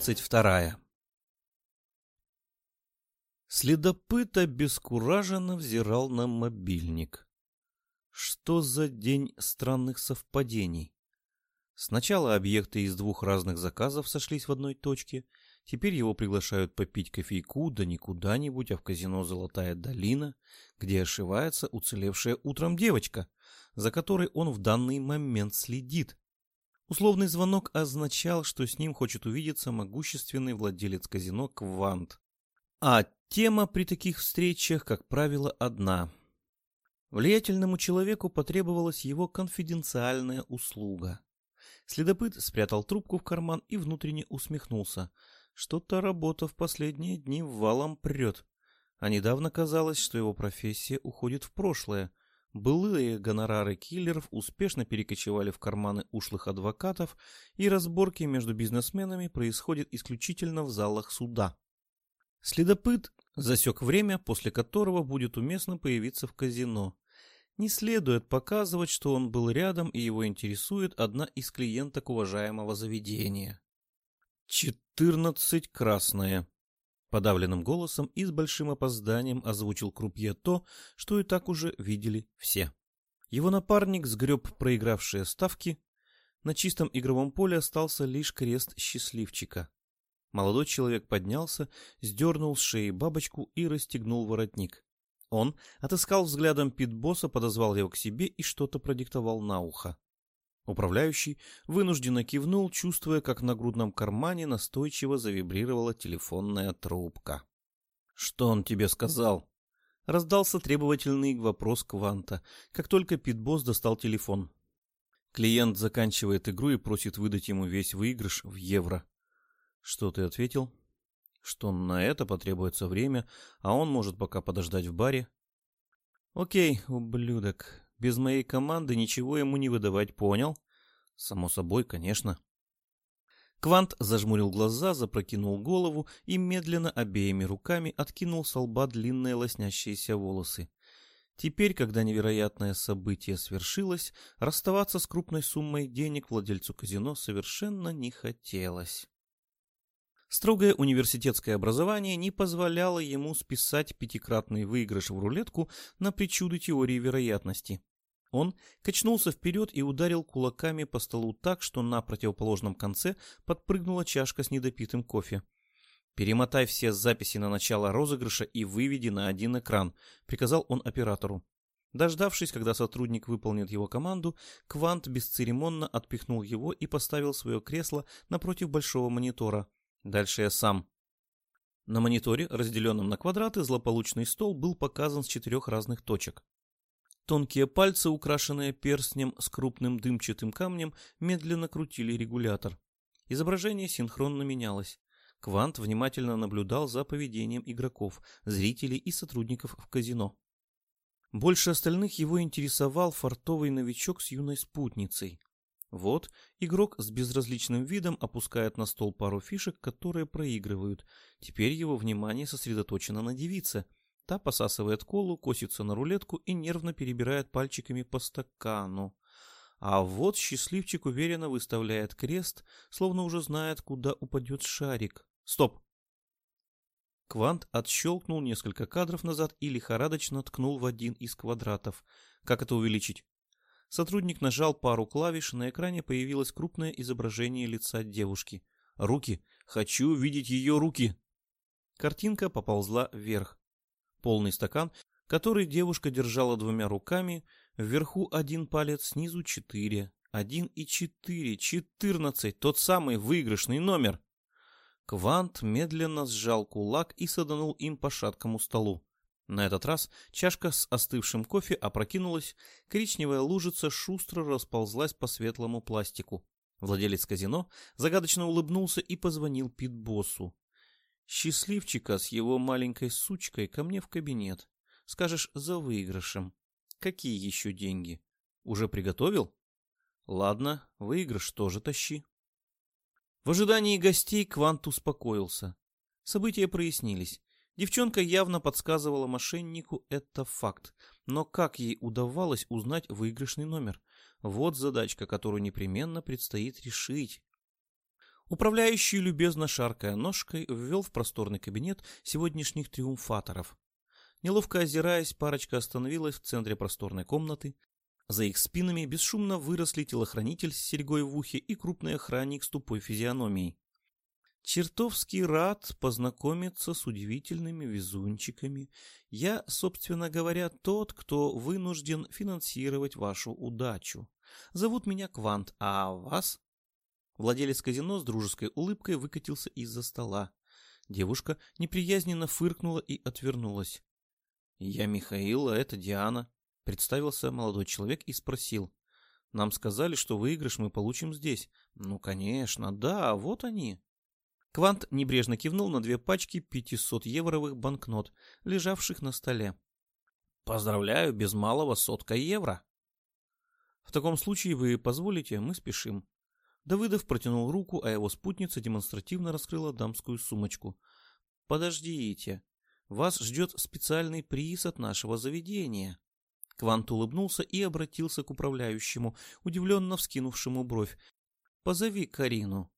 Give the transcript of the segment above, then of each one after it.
Глава 22 Следопыт обескураженно взирал на мобильник. Что за день странных совпадений? Сначала объекты из двух разных заказов сошлись в одной точке, теперь его приглашают попить кофейку, да не куда-нибудь, а в казино «Золотая долина», где ошивается уцелевшая утром девочка, за которой он в данный момент следит. Условный звонок означал, что с ним хочет увидеться могущественный владелец казино Квант. А тема при таких встречах, как правило, одна. Влиятельному человеку потребовалась его конфиденциальная услуга. Следопыт спрятал трубку в карман и внутренне усмехнулся. Что-то работа в последние дни валом прет. А недавно казалось, что его профессия уходит в прошлое, Былые гонорары киллеров успешно перекочевали в карманы ушлых адвокатов, и разборки между бизнесменами происходят исключительно в залах суда. Следопыт засек время, после которого будет уместно появиться в казино. Не следует показывать, что он был рядом и его интересует одна из клиенток уважаемого заведения. «Четырнадцать красные», Подавленным голосом и с большим опозданием озвучил Крупье то, что и так уже видели все. Его напарник сгреб проигравшие ставки. На чистом игровом поле остался лишь крест счастливчика. Молодой человек поднялся, сдернул с шеи бабочку и расстегнул воротник. Он отыскал взглядом питбосса, подозвал его к себе и что-то продиктовал на ухо. Управляющий вынужденно кивнул, чувствуя, как на грудном кармане настойчиво завибрировала телефонная трубка. «Что он тебе сказал?» Раздался требовательный вопрос Кванта, как только Питбосс достал телефон. Клиент заканчивает игру и просит выдать ему весь выигрыш в евро. «Что ты ответил?» «Что на это потребуется время, а он может пока подождать в баре». «Окей, ублюдок, без моей команды ничего ему не выдавать, понял? Само собой, конечно. Квант зажмурил глаза, запрокинул голову и медленно обеими руками откинул с лба длинные лоснящиеся волосы. Теперь, когда невероятное событие свершилось, расставаться с крупной суммой денег владельцу казино совершенно не хотелось. Строгое университетское образование не позволяло ему списать пятикратный выигрыш в рулетку на причуды теории вероятности. Он качнулся вперед и ударил кулаками по столу так, что на противоположном конце подпрыгнула чашка с недопитым кофе. «Перемотай все записи на начало розыгрыша и выведи на один экран», — приказал он оператору. Дождавшись, когда сотрудник выполнит его команду, Квант бесцеремонно отпихнул его и поставил свое кресло напротив большого монитора. Дальше я сам. На мониторе, разделенном на квадраты, злополучный стол был показан с четырех разных точек. Тонкие пальцы, украшенные перстнем с крупным дымчатым камнем, медленно крутили регулятор. Изображение синхронно менялось. Квант внимательно наблюдал за поведением игроков, зрителей и сотрудников в казино. Больше остальных его интересовал фартовый новичок с юной спутницей. Вот игрок с безразличным видом опускает на стол пару фишек, которые проигрывают. Теперь его внимание сосредоточено на девице – Та посасывает колу, косится на рулетку и нервно перебирает пальчиками по стакану. А вот счастливчик уверенно выставляет крест, словно уже знает, куда упадет шарик. Стоп! Квант отщелкнул несколько кадров назад и лихорадочно ткнул в один из квадратов. Как это увеличить? Сотрудник нажал пару клавиш, на экране появилось крупное изображение лица девушки. Руки! Хочу видеть ее руки! Картинка поползла вверх полный стакан, который девушка держала двумя руками, вверху один палец, снизу четыре. Один и четыре, четырнадцать, тот самый выигрышный номер. Квант медленно сжал кулак и саданул им по шаткому столу. На этот раз чашка с остывшим кофе опрокинулась, коричневая лужица шустро расползлась по светлому пластику. Владелец казино загадочно улыбнулся и позвонил Питбоссу. Счастливчика с его маленькой сучкой ко мне в кабинет. Скажешь, за выигрышем. Какие еще деньги? Уже приготовил? Ладно, выигрыш тоже тащи. В ожидании гостей Квант успокоился. События прояснились. Девчонка явно подсказывала мошеннику это факт. Но как ей удавалось узнать выигрышный номер? Вот задачка, которую непременно предстоит решить. Управляющий, любезно шаркая ножкой, ввел в просторный кабинет сегодняшних триумфаторов. Неловко озираясь, парочка остановилась в центре просторной комнаты. За их спинами бесшумно выросли телохранитель с серьгой в ухе и крупный охранник с тупой физиономией. Чертовски рад познакомиться с удивительными везунчиками. Я, собственно говоря, тот, кто вынужден финансировать вашу удачу. Зовут меня Квант, а вас? Владелец казино с дружеской улыбкой выкатился из-за стола. Девушка неприязненно фыркнула и отвернулась. «Я Михаил, а это Диана», — представился молодой человек и спросил. «Нам сказали, что выигрыш мы получим здесь». «Ну, конечно, да, вот они». Квант небрежно кивнул на две пачки 500-евровых банкнот, лежавших на столе. «Поздравляю, без малого сотка евро». «В таком случае вы позволите, мы спешим». Давыдов протянул руку, а его спутница демонстративно раскрыла дамскую сумочку. «Подождите, вас ждет специальный приз от нашего заведения». Квант улыбнулся и обратился к управляющему, удивленно вскинувшему бровь. «Позови Карину».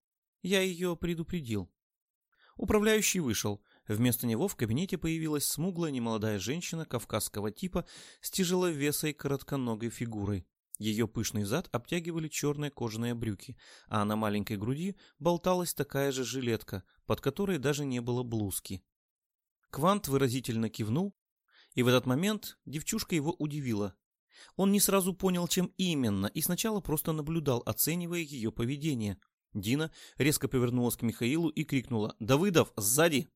Я ее предупредил. Управляющий вышел. Вместо него в кабинете появилась смуглая немолодая женщина кавказского типа с тяжеловесой коротконогой фигурой. Ее пышный зад обтягивали черные кожаные брюки, а на маленькой груди болталась такая же жилетка, под которой даже не было блузки. Квант выразительно кивнул, и в этот момент девчушка его удивила. Он не сразу понял, чем именно, и сначала просто наблюдал, оценивая ее поведение – Дина резко повернулась к Михаилу и крикнула «Давыдов, сзади!».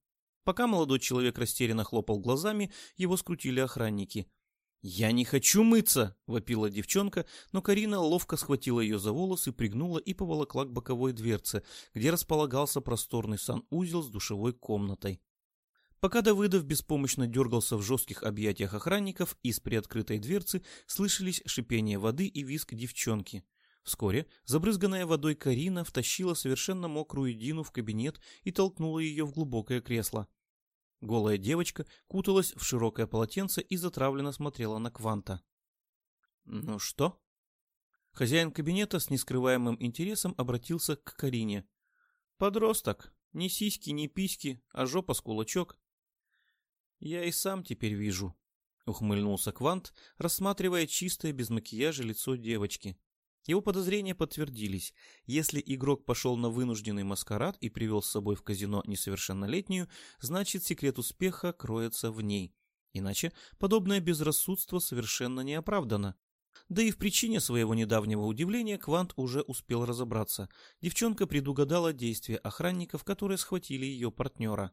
Пока молодой человек растерянно хлопал глазами, его скрутили охранники. «Я не хочу мыться!» — вопила девчонка, но Карина ловко схватила ее за волосы, пригнула и поволокла к боковой дверце, где располагался просторный санузел с душевой комнатой. Пока Давыдов беспомощно дергался в жестких объятиях охранников, из приоткрытой дверцы слышались шипение воды и визг девчонки. Вскоре забрызганная водой Карина втащила совершенно мокрую Дину в кабинет и толкнула ее в глубокое кресло. Голая девочка куталась в широкое полотенце и затравленно смотрела на Кванта. «Ну что?» Хозяин кабинета с нескрываемым интересом обратился к Карине. «Подросток. Ни сиськи, ни письки, а жопа с кулачок». «Я и сам теперь вижу», — ухмыльнулся Квант, рассматривая чистое без макияжа лицо девочки. Его подозрения подтвердились. Если игрок пошел на вынужденный маскарад и привел с собой в казино несовершеннолетнюю, значит секрет успеха кроется в ней. Иначе подобное безрассудство совершенно не оправдано. Да и в причине своего недавнего удивления Квант уже успел разобраться. Девчонка предугадала действия охранников, которые схватили ее партнера.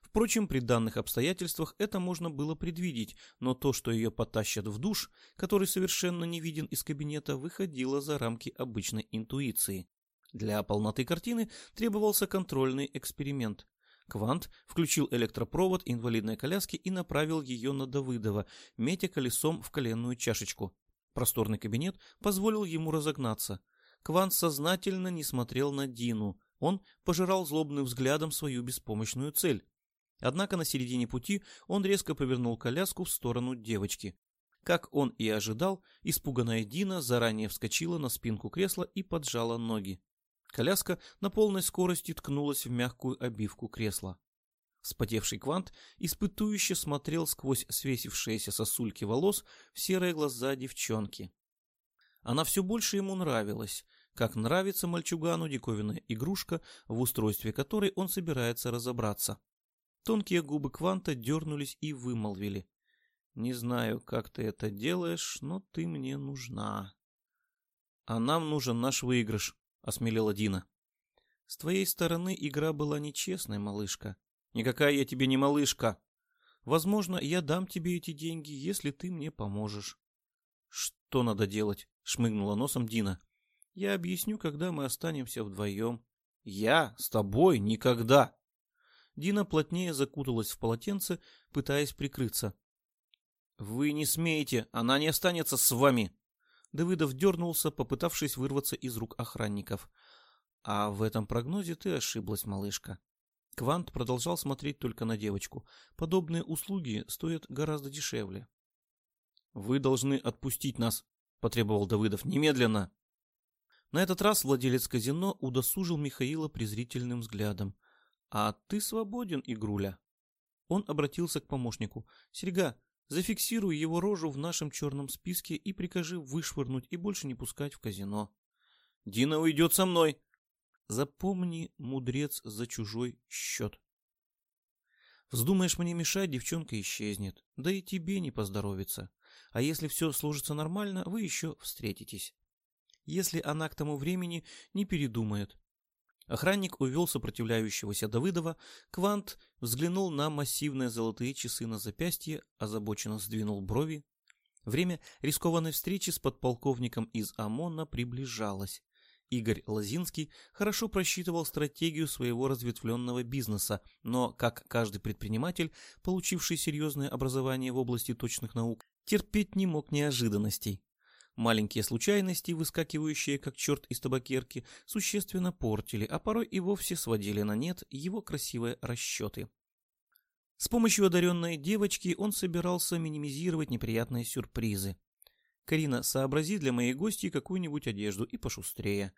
Впрочем, при данных обстоятельствах это можно было предвидеть, но то, что ее потащат в душ, который совершенно не виден из кабинета, выходило за рамки обычной интуиции. Для полноты картины требовался контрольный эксперимент. Квант включил электропровод инвалидной коляски и направил ее на Давыдова, метя колесом в коленную чашечку. Просторный кабинет позволил ему разогнаться. Квант сознательно не смотрел на Дину. Он пожирал злобным взглядом свою беспомощную цель. Однако на середине пути он резко повернул коляску в сторону девочки. Как он и ожидал, испуганная Дина заранее вскочила на спинку кресла и поджала ноги. Коляска на полной скорости ткнулась в мягкую обивку кресла. Вспотевший квант испытующе смотрел сквозь свесившиеся сосульки волос в серые глаза девчонки. Она все больше ему нравилась, как нравится мальчугану диковинная игрушка, в устройстве которой он собирается разобраться. Тонкие губы Кванта дернулись и вымолвили. «Не знаю, как ты это делаешь, но ты мне нужна». «А нам нужен наш выигрыш», — осмелела Дина. «С твоей стороны игра была нечестной, малышка». «Никакая я тебе не малышка!» «Возможно, я дам тебе эти деньги, если ты мне поможешь». «Что надо делать?» — шмыгнула носом Дина. «Я объясню, когда мы останемся вдвоем». «Я? С тобой? Никогда!» Дина плотнее закуталась в полотенце, пытаясь прикрыться. «Вы не смеете, она не останется с вами!» Давыдов дернулся, попытавшись вырваться из рук охранников. «А в этом прогнозе ты ошиблась, малышка». Квант продолжал смотреть только на девочку. Подобные услуги стоят гораздо дешевле. «Вы должны отпустить нас», — потребовал Давыдов. «Немедленно!» На этот раз владелец казино удосужил Михаила презрительным взглядом. «А ты свободен, игруля». Он обратился к помощнику. «Серега, зафиксируй его рожу в нашем черном списке и прикажи вышвырнуть и больше не пускать в казино». «Дина уйдет со мной!» «Запомни, мудрец, за чужой счет». Вздумаешь мне мешать, девчонка исчезнет. Да и тебе не поздоровится. А если все сложится нормально, вы еще встретитесь. Если она к тому времени не передумает. Охранник увел сопротивляющегося Давыдова. Квант взглянул на массивные золотые часы на запястье, озабоченно сдвинул брови. Время рискованной встречи с подполковником из ОМОНа приближалось. Игорь Лозинский хорошо просчитывал стратегию своего разветвленного бизнеса, но, как каждый предприниматель, получивший серьезное образование в области точных наук, терпеть не мог неожиданностей. Маленькие случайности, выскакивающие как черт из табакерки, существенно портили, а порой и вовсе сводили на нет его красивые расчеты. С помощью одаренной девочки он собирался минимизировать неприятные сюрпризы. Карина, сообрази для моей гости какую-нибудь одежду и пошустрее.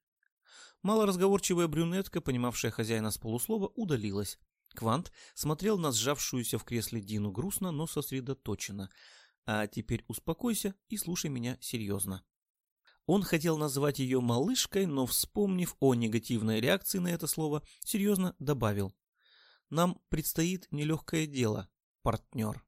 Малоразговорчивая брюнетка, понимавшая хозяина с полуслова, удалилась. Квант смотрел на сжавшуюся в кресле Дину грустно, но сосредоточенно. А теперь успокойся и слушай меня серьезно. Он хотел назвать ее малышкой, но, вспомнив о негативной реакции на это слово, серьезно добавил. Нам предстоит нелегкое дело, партнер.